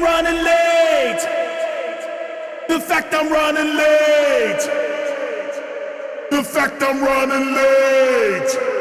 I'm running late. The fact I'm running late. The fact I'm running late.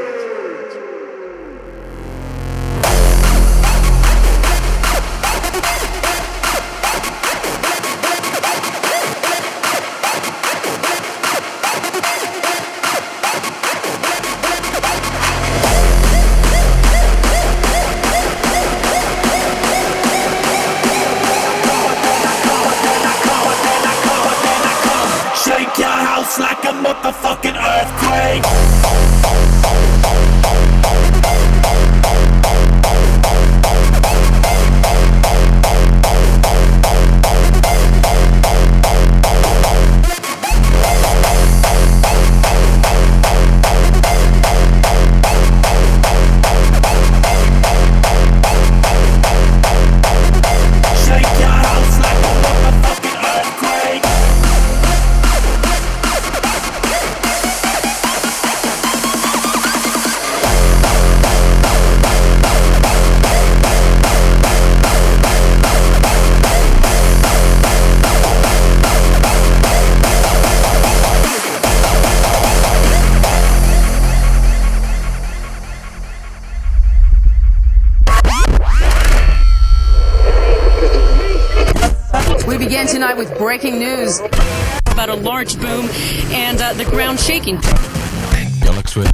Begin tonight with breaking news. about a large boom and uh, the ground shaking.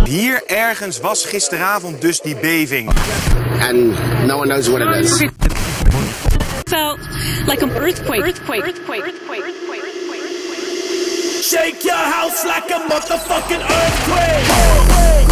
Hier ergens was gisteravond dus die beving. and no one knows what it is. Felt like an earthquake. Earthquake. Earthquake. Earthquake. Shake your house like a motherfucking earthquake.